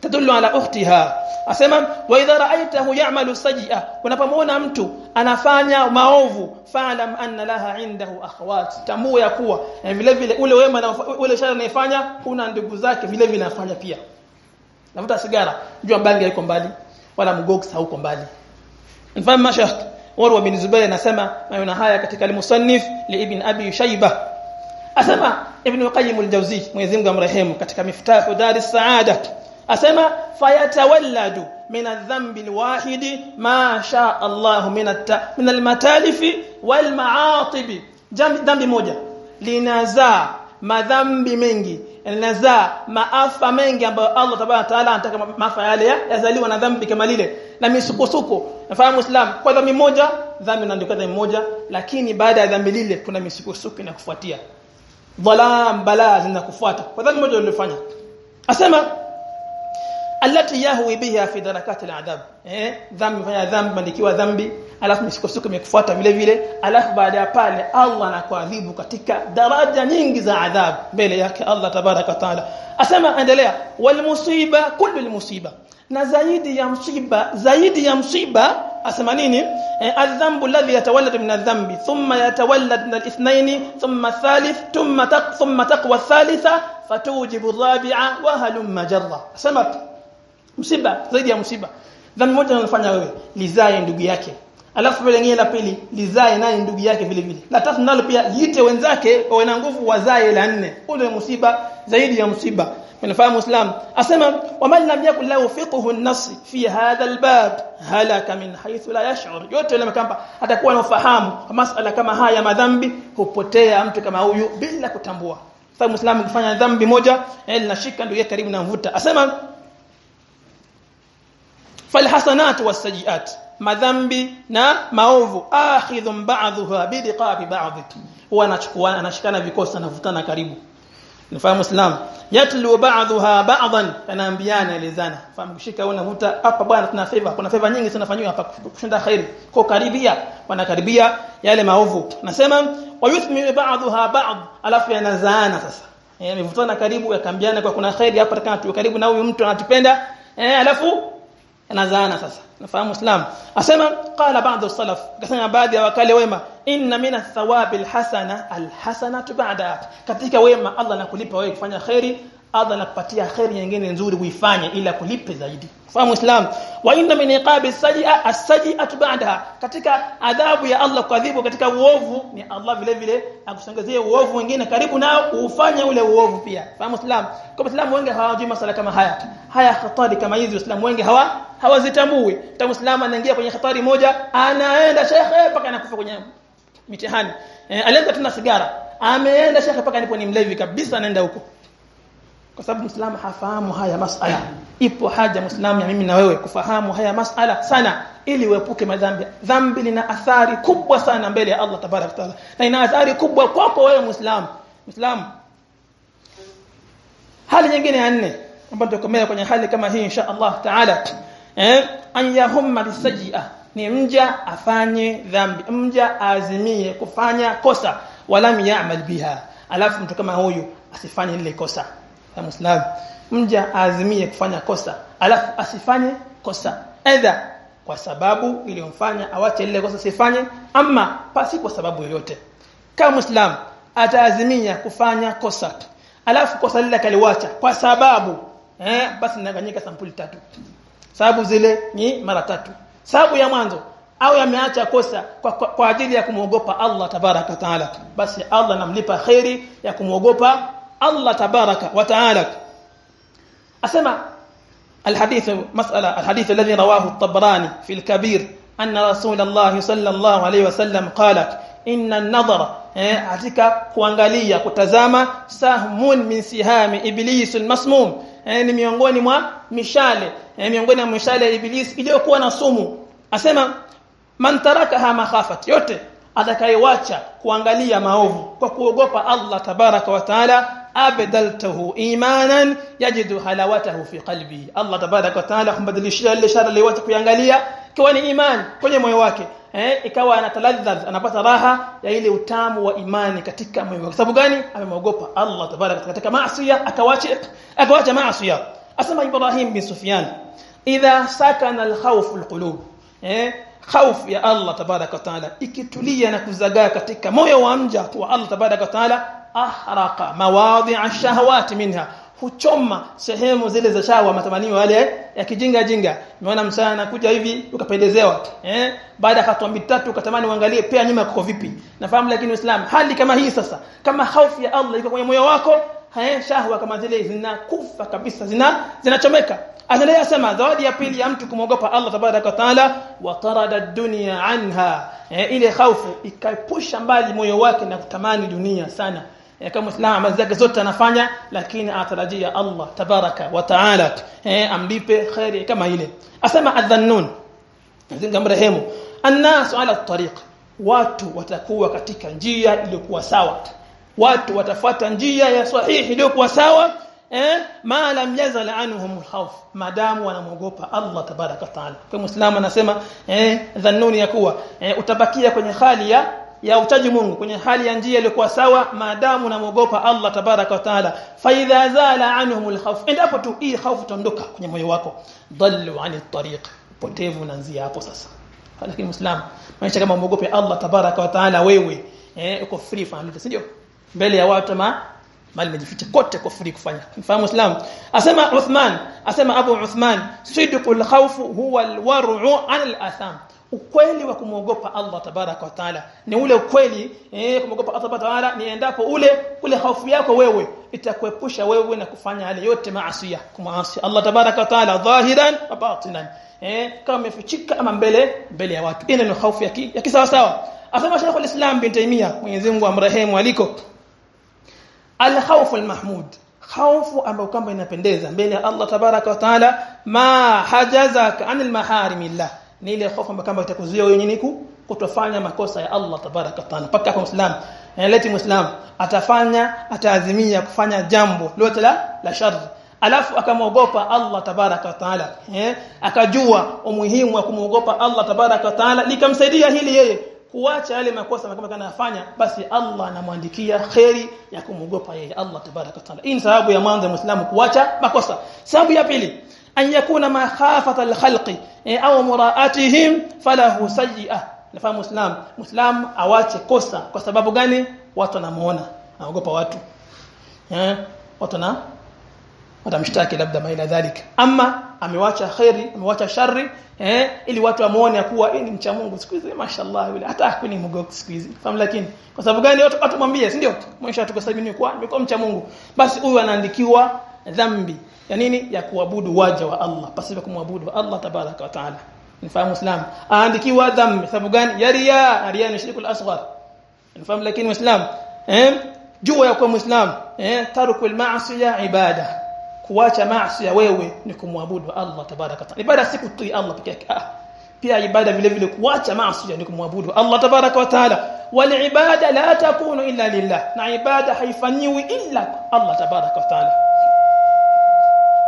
tadullu ala ukhtiha. Asema wa idha ra'aytahu ya'malu sayyi'a unapomwona mtu anafanya maovu fa'lam anna laha indahu akhawat tambua ya kuwa eh, vile vile ule wema na ule shari anayefanya kuna ndugu zake vile vile anafanya pia. Navuta sigara jua bangi haiko mbali wala mgogs hauko mbali. Mfano mashah Urwa bin Zubair anasema maneno haya katika al-Musannif li Ibn Abi Shayba asema Ibn Qayyim al-Jawzi Mwenyezi amrehemu katika Miftahu Daris Saada asema fayatawalladu min adh-dhanbi al-wahidi ma sha Allah min min al-matalifi wal-ma'atibi. Dhambi moja. Linazaa madhambi mengi. Linazaa maafa mengi ambayo Allah tabaraka taala anataka maafa yale yazaliwa na dhambi kama lile. Na misukosuko. Nafahamu Islam kwa dhambi moja dhambi inaandikwa dhambi moja lakini baada ya dhambi lile kuna misukosuko inakufuatia. Dhalam balaa zinakufuata. Kwa dhambi moja uliyofanya. Asema alati yahwi biha fi darakati aladhab eh? Dhambi fanya dhambi bandikiwa dhambi. Alafu misukosuko imekufuata vile vile. Alafu baada ya pale Allah anakuadhibu katika daraja nyingi za adhab mbele yake Allah tabaraka taala. Asema endelea. Wal musiba kullu musiba. Na zaidi ya msiba zaidi ya msiba asema nini? Alladhi yatawallad min adhambi thumma yatawallad min alithnayn thumma thalith thumma taq thumma taqwa thalitha fatujibu rabi'a wa halumma jarra. Asema msiba zaidi ya msiba. Dhambi moja unalofanya wewe lizae ndugu yake. Alafu vile lingine la pili lizae naye ndugu yake vile vile. La tatu nalo pia liite wenzake wawe na nguvu wazae la nne. Ule msiba zaidi ya msiba. Mnafahamu muislam asema waman lam yakul lahu fiqhu an-nass fi hadha al-bab halaka min haythu la yash'ur. Yote ile makamba atakuwa na ufahamu masala kama haya madhambi hupotea mtu kama huyu bila kutambua. Sababu muislamu kufanya dhambi moja linashika ndio karibu na mvuta. Asema falhasanat wasayiat madhambi na maovu akhidhum ba'dhuha bidiqabi ba'd wanachukua anashikana vikosi anavutana karibu Nifahamu Islam. Yatlu ba'dhuha ba'dhan anaambiana elezana. Fahamu kushika unavuta hapa bwana tuna favor. Kuna favor nyingi tunafanywa hapa kushinda khairi. Kwa karibia wanakaribia yale maovu. Nasema wayuthmi ba'dhuha ba'd alafu yanazaana sasa. Eh mivutana karibu yakambiana kwa kuna khairi hapa kama tu karibu na huyu mtu anatupenda. Eh alafu yanazaana sasa. Nafahamu Islam. Asema qala ba'd as-salaf. Kasema baadhi ya wakale wema inna min ath-thawabi al-hasana al-hasanatu ba'da. Katika wema Allah anakulipa wewe kufanya khairi, Allah anakupatia khair nyingine nzuri uifanye ila kulipe zaidi. Fahamu Islam. Wa inna min iqabi as-sajia as-saji'atu ba'daha. Katika adhabu ya Allah kuadhibu katika uovu ni Allah vile vile akusongezea uovu mwingine karibu nao ufanye ule uovu pia. Fahamu Islam. Kwa Islam wengi hawajui masala kama haya. Haya hatari kama hizi islam wengi hawa hawazitambui. Kama Muislamu anaingia kwenye hatari moja, anaenda shekhe mpaka anakufa kwenye mitihani. E, alianza tena sigara. Ameenda shekhe mpaka nipo ni mlevi kabisa anaenda huko. Kwa sababu Muislamu hafahamu haya masala. Ipo haja Muislamu ya mimi na wewe kufahamu haya masala sana ili uepuke madhambi. Dhambi lina athari kubwa sana mbele ya Allah tabarak taala. Na ina athari kubwa kwako wewe Muislamu. Muislamu. Hali nyingine ya nne ambayo tutakomea kwenye hali kama hii insha Allah taala eh an bisajia ni mja afanye dhambi mja azimie kufanya kosa walam ya'mal biha alafu mtu kama huyu asifanye lile kosa ya Muislamu mja azimie kufanya kosa alafu asifanye kosa. Either kwa sababu iliyomfanya awache lile kosa sifanye ama pasi kwa sababu yoyote. Kama Muislamu ataazimia kufanya kosa alafu kosa lile kaliwacha kwa sababu eh basi inaganyika sampuli tatu. Sababu zile ni mara tatu. Sababu ya mwanzo au yameacha kosa kwa, kwa, kwa ajili ya kumwogopa Allah tabaraka taala basi Allah anamlipa khairi ya kumwogopa Allah tabaraka wa taala asema الحديث مسألة الحديث الذي رواه الطبراني في الكبير أن رسول الله صلى الله عليه وسلم قال إن النظر katika kuangalia kutazama sahmun min sihami iblis almasmum ni miongoni mwa mishale miongoni mwa mishale ya iblis iliyokuwa na sumu asema man tarakaha makhafat yote atakayewacha kuangalia maovu kwa kuogopa Allah tabaraka wa taala abdaltahu imanan yajidu halawatahu fi qalbi Allah tabaraka wa taala kumbadilishia ile shara aliyowacha kuangalia kiwa ni imani kwenye moyo wake eh ikawa anataladhadh anapata raha ya ile utamu wa imani katika moyo wake. Sababu gani? Amemwogopa Allah tabaraka katika maasi akawacha akawacha maasi asema Ibrahim bin Sufyan idha sakana alkhawf alqulub eh khawf ya Allah tabaraka wa taala ikitulia na kuzagaa katika moyo wa mja wa Allah tabaraka wa taala ahraqa mawadhi'a ash-shahawat minha. Huchoma sehemu zile za shawa matamanio yale ya kijinga jinga. Umeona msana anakuja hivi ukapendezewa eh? Baada ya tatu ukatamani uangalie pia nyuma kuko vipi. Nafahamu lakini Uislamu hali kama hii sasa kama hofu ya Allah iko kwenye moyo wako haya shahwa kama zile zinakufa kabisa zina zinachomeka. Anaendelea sema zawadi ya pili ya mtu kumwogopa Allah tabaraka taala wa tarada dunya anha. Eh, ile hofu ikaepusha mbali moyo wake na kutamani dunia sana eh, kama Muislamu amali zake zote anafanya lakini atarajia Allah tabaraka wa taala eh, amlipe khairi kama ile. Asema adhannun zinga mrehemu. Annas ala tariq watu watakuwa katika njia iliyokuwa sawa. Watu watafuata njia ya sahihi iliyokuwa sawa. Eh ma lam yazal anhum alkhawf madamu wanamuogopa Allah tabaraka taala. Kwa muislamu anasema eh dhannuni yakuwa eh, utabakia kwenye hali ya ya utaji Mungu kwenye hali ya njia iliyokuwa sawa maadamu namuogopa Allah tabaraka wa taala. Fa idha zala anhumul khauf endapo tu hii hofu tondoka kwenye moyo wako dallu ani tariq potevu unaanzia hapo sasa. Lakini muislamu maisha kama muogope Allah tabaraka wa taala wewe eh uko free family sio mbele ya watu ma mali mejificha kote kwa free kufanya. Mfahamu muislamu? Asema Uthman asema Abu Uthman sidqul khawf huwa alwar'u an al-atham ukweli wa kumwogopa Allah tabaraka wa taala. Ni ule ukweli eh kumwogopa Allah tabaraka wa taala ni endapo ule ule hofu yako wewe itakuepusha wewe na kufanya yale yote maasiya kumwasi Allah tabaraka wa taala dhahiran wa batinan. Eh kama umefichika ama mbele mbele ya watu. Ina ni hofu ya ya kisawa sawa asema Sheikh al-Islam bin Taymiyyah Mwenyezi Mungu amrehemu aliko. Al-khawf al-mahmud khawfu ambayo kwamba inapendeza mbele ya Allah tabaraka wa taala ma hajazaka anil maharimillah ni ile hofu kwamba kama itakuzuia wewe niku kutofanya makosa ya Allah tabaraka taala. Paka kwa muislam leti muislam atafanya ataazimia kufanya jambo lote la la shari alafu akamwogopa Allah tabaraka taala. Eh akajua umuhimu wa kumwogopa Allah tabaraka taala likamsaidia hili yeye kuacha yale makosa kama kanafanya basi Allah anamwandikia khairi ya kumwogopa yeye Allah tabaraka taala. Hii ni sababu ya mwanzo muislamu kuacha makosa. Sababu ya pili an yakuna makhafata alkhalqi au muraatihim falahu sayyi'ah nafahamu muslim muslim awache kosa kwa sababu gani watu wanamuona. anaogopa watu. eh watu na watamshtaki labda maila dhalika ama amewacha khairi amewacha shari eh ili watu wamuone kuwa ni mcha Mungu siku hizi. Mashallah yule hata hakuni mgogo siku hizi. Fahamu lakini kwa sababu gani? Watu watu mwambie si ndio? Mwisho tukasalimini kwa nimekuwa mcha Mungu. Basi huyu anaandikiwa dhambi ya nini? Ya kuabudu waja wa Allah pasipo kumwabudu Allah tabaraka wa taala. Nifahamu islam? Aandikiwa dhambi. Sababu gani? Ya riya. Riya ni shirku al-asghar nifahamu lakini muislam eh jua ya kuwa muislam eh taruku al-ma'siyah ibada. Kuacha maasi wewe ni kumwabudu Allah tabaraka taala. Ibada si kutii Allah peke yake. Pia ibada vile vile kuacha maasi ni kumwabudu Allah tabaraka wa taala. Wal ibada la takunu illa lillah. Na ibada haifanyiwi illa Allah tabaraka wa taala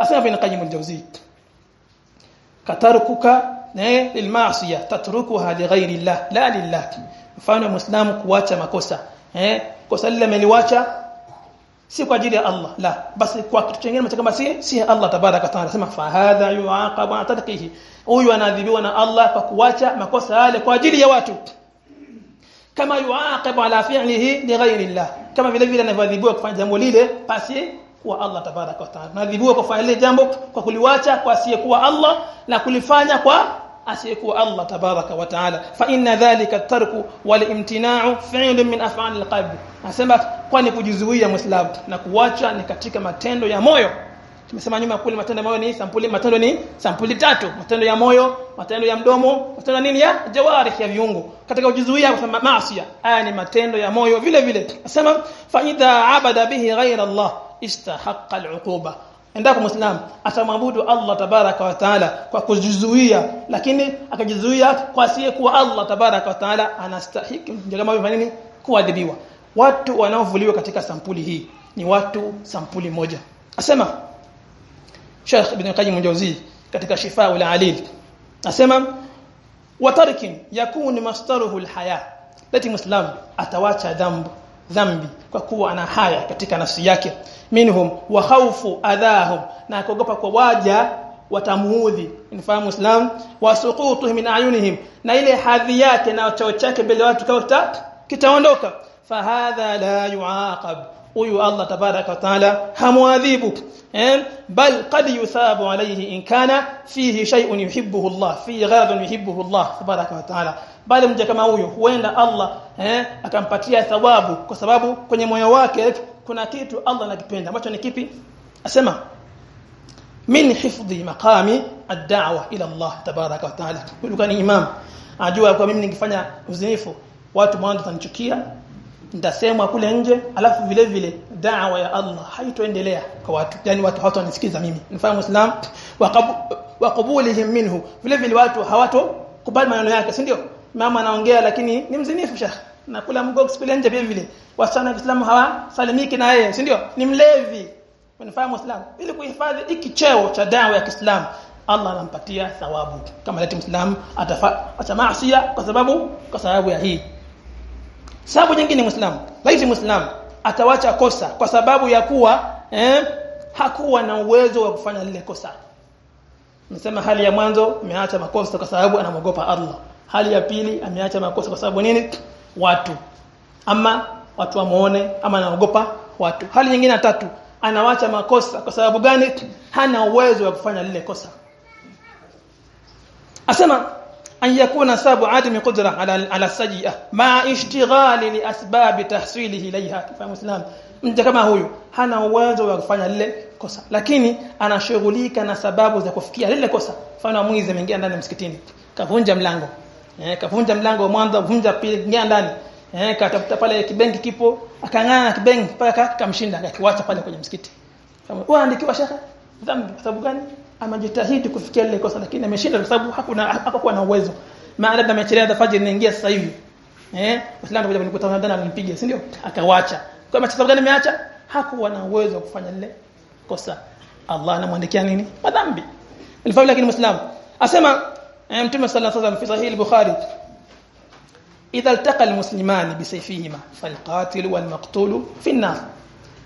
asema bin qayyim al-jawzi katarkuka ne lilmaasiya tatrukuha lighairi llah la lillah mfano muislamu kuacha makosa eh kosa lile ameliwacha si kwa ajili ya Allah la. Basi kwa kitu kingine kama si si Allah tabaraka taala anasema fa hadha yuaqabu atadqihi huyu anaadhibiwa na Allah kwa kuacha makosa yale kwa ajili ya watu. Kama yuaqabu ala fi'lihi lighairi llah kama vile vile anavyoadhibiwa kufanya jambo lile basi kwa Allah tabaraka wa taala. Nadhibiwa kwa kufanya jambo kwa kuliwacha kwa asiyekuwa Allah na kulifanya kwa asiyekuwa Allah tabaraka wa taala. Fa inna dhalika tarku wal imtina'u fi'lun min af'al alqalb nasema kwani kujizuia muislamu na kuwacha ni katika matendo ya moyo. Tumesema nyuma kule matendo ya moyo ni sampuli matendo ni sampuli tatu. Matendo ya moyo matendo ya mdomo matendo nini? Ya jawarih ya viungo. Katika kujizuia kwa maasi haya ni matendo ya moyo vile vile. Nasema fa idha abada bihi ghaira Allah istahaqqa al'uquba. Endapo muislam atamwabudu Allah tabaraka wa taala kwa kujizuia lakini akajizuia kwa asiye kuwa Allah tabaraka wa taala anastahiki kama hivyo nini? Kuadhibiwa. Watu wanaovuliwa katika sampuli hii ni watu sampuli moja. Asema Sheikh Ibn Qayyim al-Jawzi katika Shifa al-Alil asema watarikin yakun mastaruhu al-haya. Lati muslim atawacha dhambu dhambi kwa kuwa ana haya katika nafsi yake. Minhum wa khawfu adahum na kuogopa kwa waja watamuudhi. Nifahamu islam? Wa suqutuhum min ayunihim na ile hadhi yake na chao chake mbele watu kwa kitaondoka. Fahadha la yuaqab huyu Allah tabaraka taala hamuadhibu. Eh bal qad yuthabu alayhi in kana fihi shay'un yuhibbuhu Allah fi ghadun yuhibbuhu Allah tabaraka taala bali mja kama huyo huenda Allah eh akampatia thawabu. Kwa sababu kwenye moyo wake kuna kitu Allah anakipenda. Ambacho ni kipi? Asema min hifdhi maqami ad-da'wa ila Allah tabaraka wa taala. Kulikuwa ni imam. Ajua kwa mimi ningefanya uzinifu watu mwanzo watanichukia nitasemwa kule nje alafu vile vile da'wa ya Allah haitoendelea kwa watu. Yani watu hawatanisikiza mimi. Nifahamu muislam wa qabulihim minhu. Vile vile watu hawato kubali maneno yake si ndio mama anaongea lakini ni mzinifu shekh na kula mgogo pale nje vile vile. Wasichana islam hawa hawasalimiki na yeye si ndio? Ni mlevi. Unafahamu islam ili kuhifadhi hiki cheo cha dawa ya Kiislamu Allah anampatia thawabu. Kama leti Muislamu atafa maasi kwa sababu kwa sababu ya hii. Sababu nyingine Muislamu laiti Muislamu atawacha kosa kwa sababu ya kuwa eh, hakuwa na uwezo wa kufanya lile kosa. Nasema hali ya mwanzo ameacha makosa kwa sababu anamwogopa Allah. Hali ya pili ameacha makosa kwa sababu nini? Watu. Ama watu wamuone ama anaogopa watu. Hali nyingine tatu anawacha makosa kwa sababu gani? Hana uwezo wa kufanya lile kosa. Asema an yakuna sabu adami qudra ala ala sajia ma ishtighali li asbab tahsilihi ilayha fa muslim mtu kama huyu hana uwezo wa kufanya lile kosa lakini anashughulika na sababu za kufikia lile kosa mfano mwizi ameingia ndani ya msikitini kavunja mlango eh kavunja mlango wa mwanzo vunja pili ingia ndani. Eh katafuta pale kibenki kipo akang'ana na kibenki mpaka kamshinda akakiwacha pale kwenye msikiti. Kama wewe andikiwa shaka dhambi kwa sababu gani? Amejitahidi kufikia lile kosa lakini ameshinda kwa sababu hakuna hakuwa na uwezo. Maana labda amechelewa fajr inaingia sasa hivi. Eh Waislamu kuja kunikuta ndani alinipiga si ndio? Akawacha. Kwa sababu gani ameacha? Hakuwa na uwezo wa kufanya lile kosa. Allah anamwandikia nini? Madhambi. Ilifaa lakini muislamu asema mtume sallallahu alayhi wasallam fi sahih al-bukhari idha iltaqa almuslimani bi bisayfihima falqatil wal-maqtul fi an-nar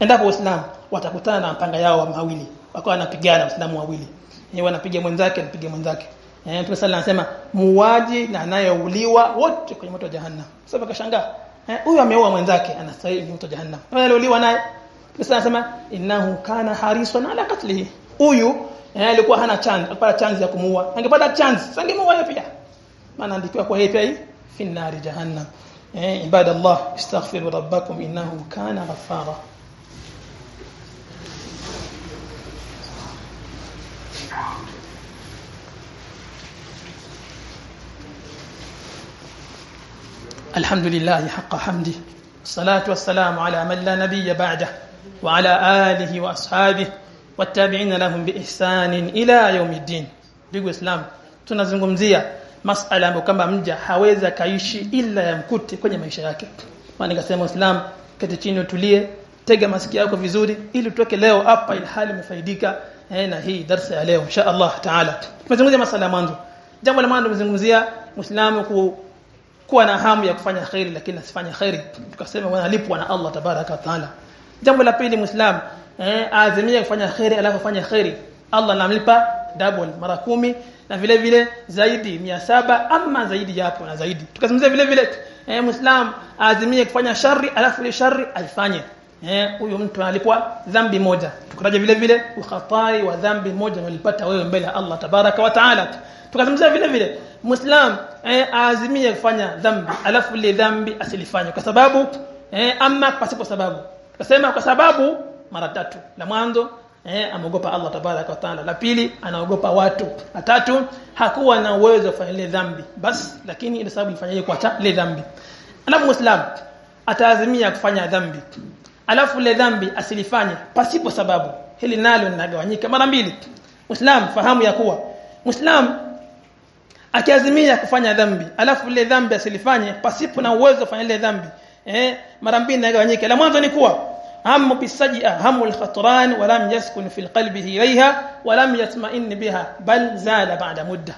endapo waislamu watakutana na mpanga yao mawili wakawa wanapigana waislamu wawili. Yeye wanapiga mwenzake anapiga mwenzake. Eh mtume sallallahu anasema muuaji na anayeuliwa wote kwenye moto wa jahannam. Sasa kashangaa huyu ameua mwenzake anastahili moto wa jahannam. Wale aliuliwa naye Mtume sasa anasema innahu kana harisan ala qatlihi. Huyu alikuwa hana chance akapata chance ya kumuua angepata chance sangemuua yeye pia maana andikiwa kwa yeye pia fi nari jahannam eh ibadallah istaghfiru rabbakum innahu kana ghaffara الحمد لله حق حمده الصلاة والسلام على من لا نبي بعده وعلى آله وأصحابه wattabi'ina lahum biihsanin ila yaumiddin ndugu islam tunazungumzia masala ambayo kama mja hawezi kaishi ila yamkute kwenye maisha yake. Maana nikasema islam keti chini utulie tega masikio yako vizuri ili utoke leo hapa ilhali umefaidika eh, na hii darasa ya leo insha Allah taala. Tumezungumzia masala mwanzo. Jambo la mwanzo tumezungumzia muislamu ku, kuwa na hamu ya kufanya khairi lakini asifanye khairi. Tukasema wanalipwa na Allah tabaraka taala. Jambo la pili muislamu eh azimia kufanya khairi alafu fanya khairi Allah anamlipa double mara kumi na vile vile zaidi mia saba ama zaidi yapo na zaidi. Tukazungumzia vile vile eh muislam azimie kufanya shari alafu ile shari aifanye. Eh huyo mtu analipwa dhambi moja. Tukataja vile vile ukhatai wa dhambi moja unalipata wewe mbele ya Allah tabaraka wa taala. Tukazungumzia vile vile muislam eh, azimia kufanya dhambi alafu ile dhambi asilifanye. Kwa sababu eh, ama pasipo sababu. Tukasema kwa sababu mara tatu. La mwanzo eh, ameogopa Allah tabaraka wa taala. La pili anaogopa watu. La tatu hakuwa na uwezo kufanya ile dhambi. Basi lakini ile sababu ilifanyaje kuacha ile dhambi. Alafu muislam ataazimia kufanya dhambi. Alafu ile dhambi asilifanye pasipo sababu. Hili nalo linagawanyika mara mbili. Muislam fahamu ya kuwa muislam akiazimia kufanya dhambi alafu ile dhambi asilifanye pasipo na uwezo kufanya ile dhambi eh mara mbili inagawanyika. La mwanzo ni kuwa hamu bisajia hamu alkhatran walam yaskun fi qalbihi ilayha walam yatma'in biha bal zala ba'da mudda.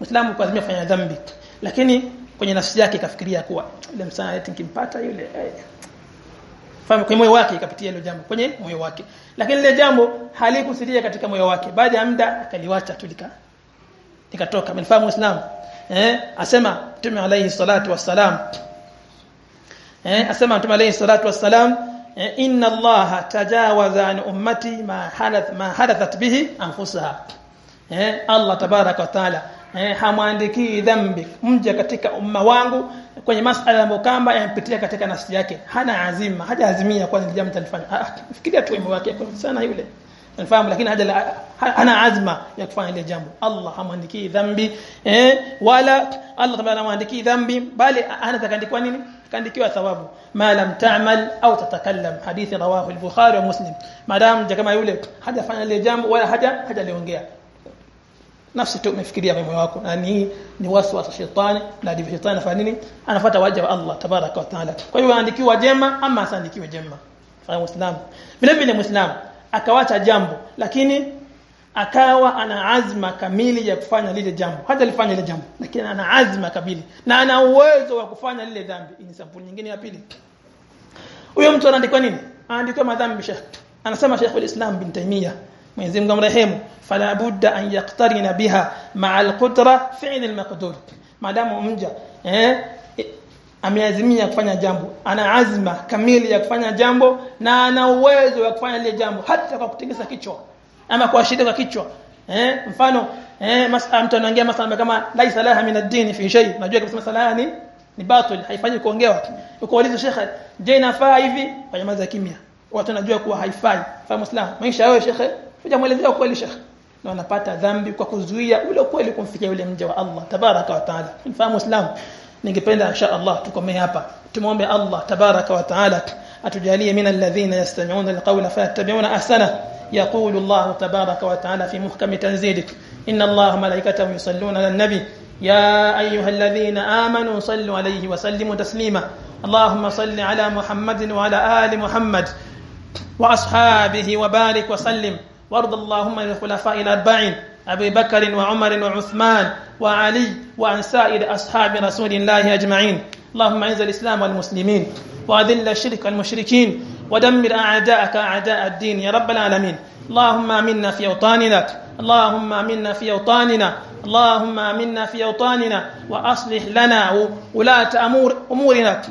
Muslimu kuazimia kufanya dhambi. Lakini kwenye nafsi yake kafikiria kuwa ile msana eti nikimpata yule eh, kwa moyo wake ikapitia hilo jambo kwenye moyo wake. Lakini ile jambo halikusidia katika moyo wake. Baada ya muda akaliwacha tulika ikatoka mnafahamu Uislamu eh asema Mtume alayhi salatu wassalam eh asema Mtume alayhi salatu wassalam inna allaha tajawaza an ummati ma hadath ma hadathat bihi anfusaha. Eh Allah tabaraka taala eh, hamwandikii dhambi. Mja katika umma wangu kwenye masala ambayo kamba yampitia katika nafsi yake. Hana azima hajaazimia kwa nini jambo talifanya ah fikiria tu moyo yake sana yule. Nafahamu lakini haja ana azma ya kufanya ile jambo. Allah hamwandikii dhambi eh wala Allah tabaraka hamwandikii dhambi bali anatakaandikiwa nini? Kaandikiwa thawabu. Ma lam ta'mal au tatakallam. Hadithi rawahu al-Bukhari wa Muslim. Madam kama yule hajafanya ile jambo wala haja hajaliongea. Nafsi tu umefikiria kwa moyo wako na ni ni waswasa shetani na ndivyo shetani anafanya nini? Anafuata waja wa Allah tabaraka wa taala. Kwa hiyo aandikiwa jema ama asandikiwe jema. Fahamu Muislamu. Vile vile Muislamu akawacha jambo lakini akawa ana azma kamili ya kufanya lile jambo. Hata alifanya lile jambo lakini ana azma kamili na ana uwezo wa kufanya lile dhambi. Ni sampuli nyingine ya pili. Huyo mtu anaandikwa nini? Anaandikwa madhambi shekh anasema Sheikh al-Islam bin Taymiyyah Mwenyezi Mungu amrehemu fala budda an yaqtarina biha ma'a al-qudra fi'l al-maqdur. Madamu mja eh ameazimia kufanya jambo ana azma kamili ya kufanya jambo na ana uwezo wa kufanya lile jambo hata kwa kutingisa kichwa ama kwa shida kwa kichwa. Eh mfano eh masala mtu anaongea masala kama laisa laha min ad-din fi shay. Najua kama salaha ni ni batil haifanyi kuongewa ukauliza shekhe je inafaa hivi? Kwa nyamaza kimya. Watu wanajua kuwa haifai. Fahamu islam maisha yao shekhe hujamuelezea kweli shekhe. Na wanapata dhambi kwa kuzuia ule kweli kumfikia yule mja wa Allah tabaraka wa taala. Fahamu islam ningependa insha Allah tukomee hapa. Tumuombe Allah tabaraka wa taala atujalie min alladhina yastami'una alqawla fayattabi'una ahsana يقول الله تبارك وتعالى في محكم تنزيله إن الله ملائكته يصلون على النبي يا أيها الذين آمنوا صلوا عليه وسلموا تسليما اللهم صل على محمد وعلى آل محمد وأصحابه وبارك وسلم وارض اللهم عن الخلفاء الأربعين أبي بكر وعمر وعثمان وعلي وعن سائر أصحاب رسول الله أجمعين اللهم أعز الإسلام والمسلمين وأذل الشرك والمشركين ودمر أعداءك أعداء الدين يا رب العالمين. اللهم آمنا في أوطاننا. اللهم آمنا في أوطاننا. اللهم آمنا في أوطاننا. وأصلح لنا ولاة أمور أمورنا.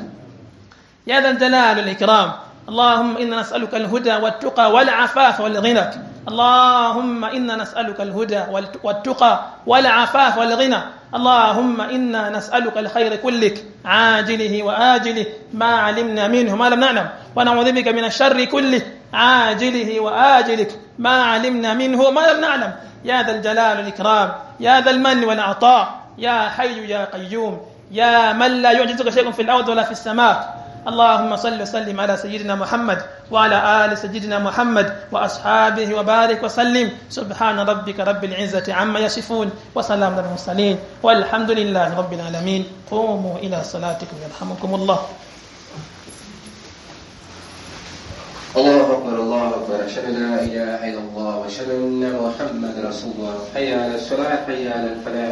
يا ذا الجلال والإكرام. اللهم إنا نسألك الهدى والتقى والعفاف والغنى. اللهم إنا نسألك الهدى والتقى والعفاف والغنى. اللهم إنا نسألك الخير كلك عاجله وآجله ما علمنا منه ما لم نعلم ونعوذ بك من الشر كله عاجله وآجله ما علمنا منه ما لم نعلم. يا ذا الجلال والإكرام يا ذا المن والعطاء يا حي يا قيوم يا من لا يعجزك شيء في الأرض ولا في السماء. اللهم صل وسلم على سيدنا محمد وعلى آل سيدنا محمد وأصحابه وبارك وسلم. سبحان ربك رب العزة عما يصفون وسلام على المرسلين. والحمد لله رب العالمين. قوموا إلى صلاتكم يرحمكم الله. الله أكبر الله أكبر. أشهد أن لا إله إلا الله وأشهد أن محمد رسول الله. حي على الصلاة حي على الفلاح.